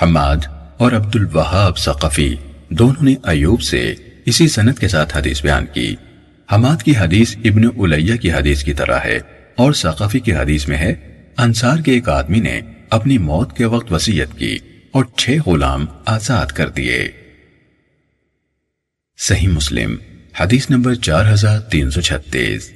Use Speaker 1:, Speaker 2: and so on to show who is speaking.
Speaker 1: हमाद और अब्दुल वहाब सक़फ़ी दोनों ने अयूब से इसी सनत के साथ हदीस बयान की। हमाद की हदीस इब्न उलैया की हदीस की तरह है और सकाफी की हदीस में है, अंसार के एक आदमी ने अपनी मौत के वक्त वसीयत की और छह गुलाम आज़ाद कर दिए। सही मुस्लिम, हदीस नंबर चार हज़ार तीन सौ छत्तीस।